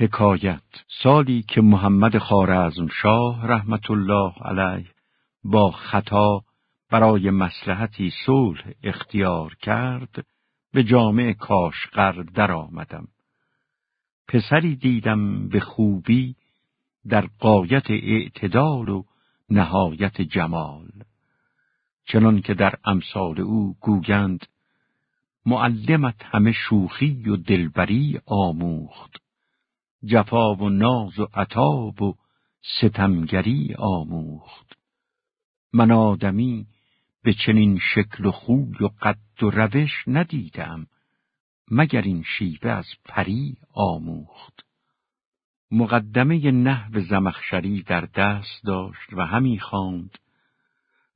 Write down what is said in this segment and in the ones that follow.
حکایت. سالی که محمد خارزم شاه رحمت الله علیه با خطا برای مسلحتی صلح اختیار کرد به جامع کاشقر درآمدم. پسری دیدم به خوبی در قایت اعتدال و نهایت جمال. چنان که در امثال او گویند معلمت همه شوخی و دلبری آموخت. جفا و ناز و عتاب و ستمگری آموخت. من آدمی به چنین شکل و خوی و قد و روش ندیدم مگر این شیوه از پری آموخت. مقدمه نحو زمخشری در دست داشت و همی خواند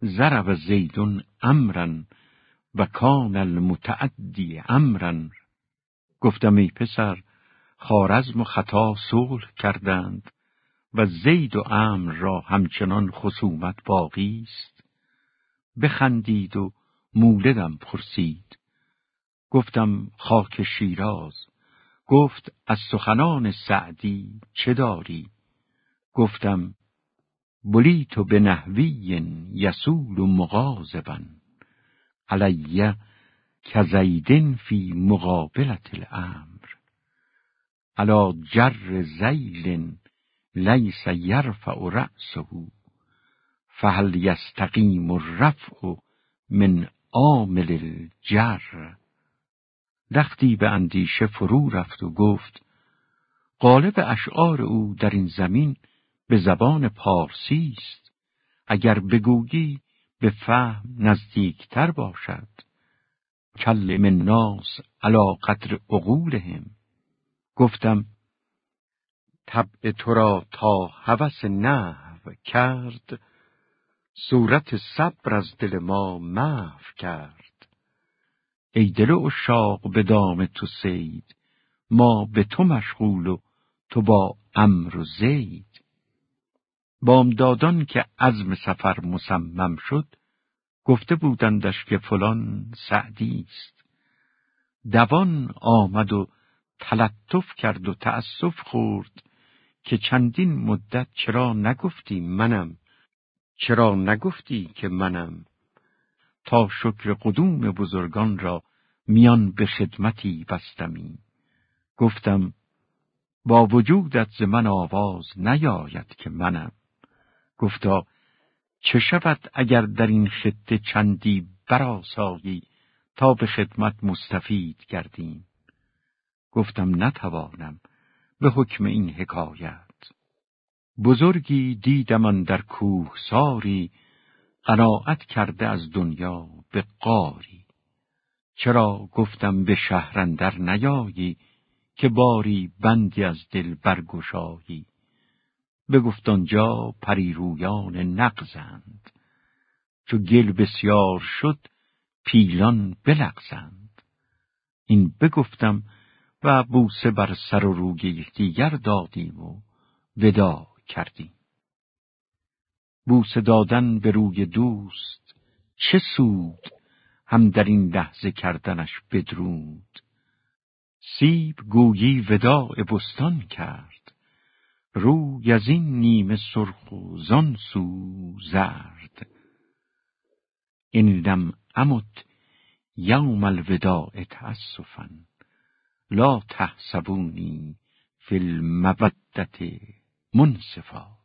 زرب زیدون امرن و کان المتعدی امرن. گفتم ای پسر خارزم و خطا صلح کردند و زید و امر را همچنان خصومت باقی است. بخندید و مولدم پرسید. گفتم خاک شیراز. گفت از سخنان سعدی چه داری؟ گفتم بلیتو به نحوی یسول و مغازبن علیه کزیدن فی مقابلت الامر علا جر زیل لیس یرفع رأسه فهل یستقیم الرفع من عامل الجر. لختی به اندیشه فرو رفت و گفت قالب اشعار او در این زمین به زبان پارسی است. اگر بگویی به فهم نزدیکتر باشد. کل من ناس علا قدر عقولهم. گفتم طبع تو را تا هوس نحو کرد صورت صبر از دل ما محو کرد. ای دل اشاق به دام تو سید ما به تو مشغول و تو با امر و زید. بامدادان که عزم سفر مصمم شد گفته بودندش که فلان سعدی است. دوان آمد و تلطف کرد و تأسف خورد که چندین مدت چرا نگفتی منم؟ چرا نگفتی که منم؟ تا شکر قدوم بزرگان را میان به خدمتی بستمی. گفتم با وجودت ز من آواز نیاید که منم. گفتا چه شود اگر در این خطه چندی براسایی تا به خدمت مستفید گردیم؟ گفتم نتوانم به حکم این حکایت. بزرگی دیدم در کوه ساری قناعت کرده از دنیا به قاری. چرا گفتم به شهرندر نیایی که باری بندی از دل برگشایی؟ بگفت آنجا پریرویان نقزند چو گل بسیار شد پیلان بلغزند. این بگفتم و بوسه بر سر و روی یکدیگر دادیم و ودا کردیم. بوسه دادن به روی دوست چه سود هم در این لحظه کردنش بدرود. سیب گویی وداع بستان کرد روی از این نیمه سرخ و زان سو زرد. این لم امت یوم الوداع تأسفا. لا تحسبونی فی المودت منصفا.